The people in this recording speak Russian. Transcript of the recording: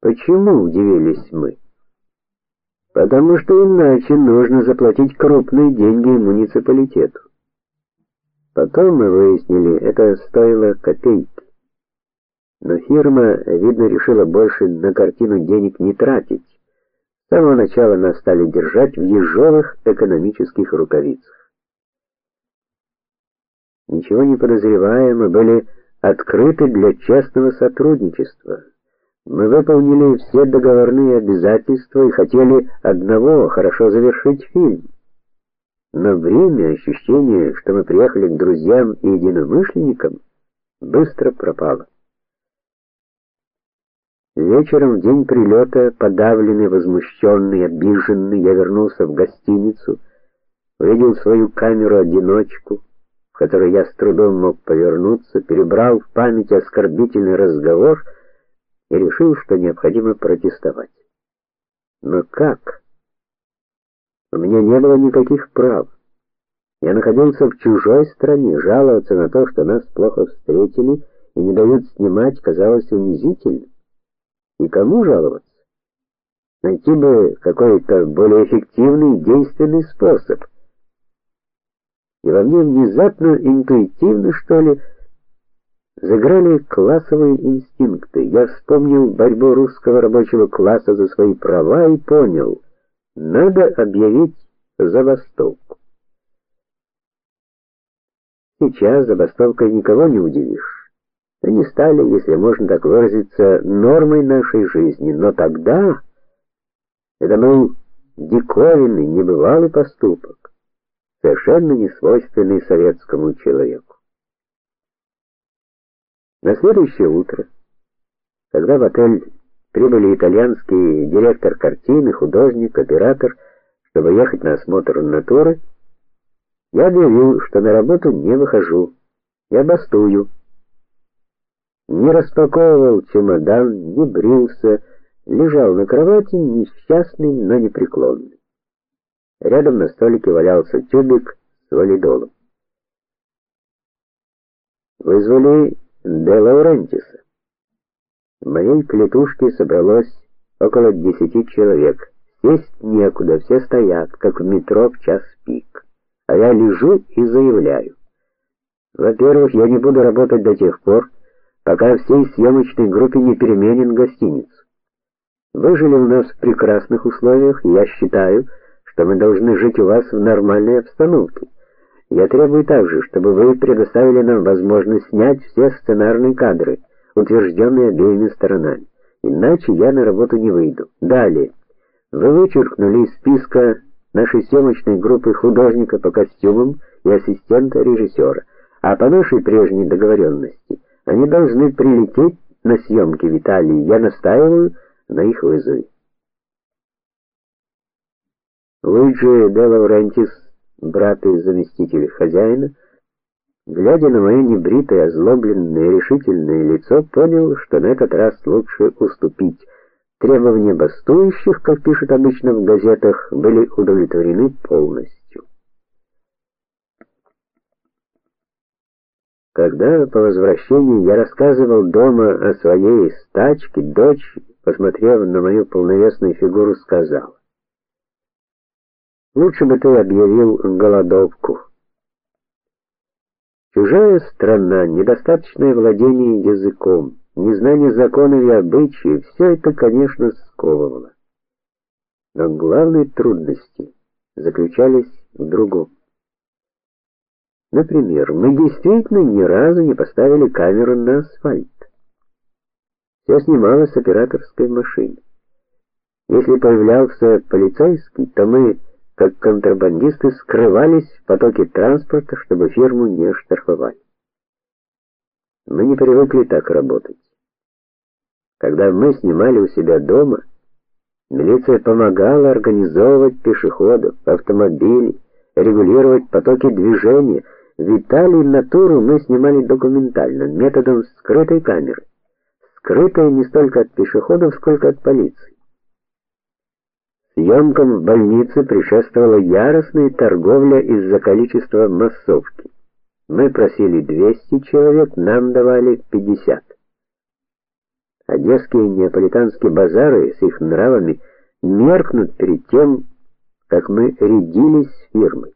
Почему удивились мы? Потому что иначе нужно заплатить крупные деньги муниципалитету. Потом мы выяснили, это стоило копейки. Но фирма, видно, решила больше на картину денег не тратить. С самого начала нас стали держать в ежовых экономических рукавицах. Ничего не подозревая, мы были открыты для частного сотрудничества. Мы выполнили все договорные обязательства и хотели одного хорошо завершить фильм. Но время, ощущение, что мы приехали к друзьям и единомышленникам, быстро пропало. Вечером в день прилета, подавленный, возмущенный, обиженный, я вернулся в гостиницу, увидел свою камеру-одиночку, в которой я с трудом мог повернуться, перебрал в памяти оскорбительный разговор и решил, что необходимо протестовать. Но как? У меня не было никаких прав. Я находился в чужой стране, жаловаться на то, что нас плохо встретили и не дают снимать, казалось унизительно. И кому жаловаться? Найти бы какой-то более эффективный действенный способ. И во мне внезапно, интуитивно, что ли, заграли классовые инстинкты. Я вспомнил борьбу русского рабочего класса за свои права и понял, надо объявить забастовку. Сейчас забастовкой никого не удивишь. Они стали, если можно так выразиться, нормой нашей жизни, но тогда это был диковинный, небывалый поступок, совершенно не свойственный советскому человеку. На следующее утро, когда в отель прибыли итальянский директор картины, художник, оператор, чтобы ехать на осмотр натуры, я объявил, что на работу не выхожу. Я бастую не распаковывал чемодан, не брился, лежал на кровати несчастный, но непреклонный. Рядом на столике валялся тюбик с валидолом. Вызвали Де Лаурентиса. В моей клетушке собралось около десяти человек. Сесть некуда, все стоят, как в метро в час пик. А я лежу и заявляю: во-первых, я не буду работать до тех пор, пока всей съемочной группе не переменен гостиницу. Вы жили у нас в прекрасных условиях, и я считаю, что мы должны жить у вас в нормальной обстановке. Я требую также, чтобы вы предоставили нам возможность снять все сценарные кадры, утвержденные обеими сторонами. Иначе я на работу не выйду. Далее. Вы вычеркнули из списка нашей съемочной группы художника по костюмам и ассистента режиссера, а по нашей прежней договоренности они должны прилететь на съемки в Италии. Я настаиваю на их вызове. Луиджи де Лаурентис, брат и заместитель хозяина, глядя на мое небритое, озлобленное, решительное лицо, понял, что на этот раз лучше уступить. Требования бастующих, как пишут обычно в газетах, были удовлетворены полностью. Когда по возвращении я рассказывал дома о своей стачке, дочь, посмотрев на мою полновесную фигуру, сказала: "Лучше бы ты объявил голодовку". Чужая страна, недостаточное владение языком, незнание законов и обычаев все это, конечно, сковывало. Но главные трудности заключались в другом. Например, мы действительно ни разу не поставили камеру на асфальт. Все снималось с операторской машины. Если появлялся полицейский, то мы, как контрабандисты, скрывались в потоке транспорта, чтобы фирму не штрафовали. Мы не привыкли так работать. Когда мы снимали у себя дома, милиция помогала организовывать пешеходов, автомобили, регулировать потоки движения, в Италии натуру мы снимали документально, методом скрытой камеры. Скрытой не столько от пешеходов, сколько от полиции. Съемкам в больнице предшествовала яростная торговля из-за количества массовки. Мы просили 200 человек, нам давали 50. одесские и неаполитанские базары с их нравами меркнут перед тем, как мы рядились с фирмой.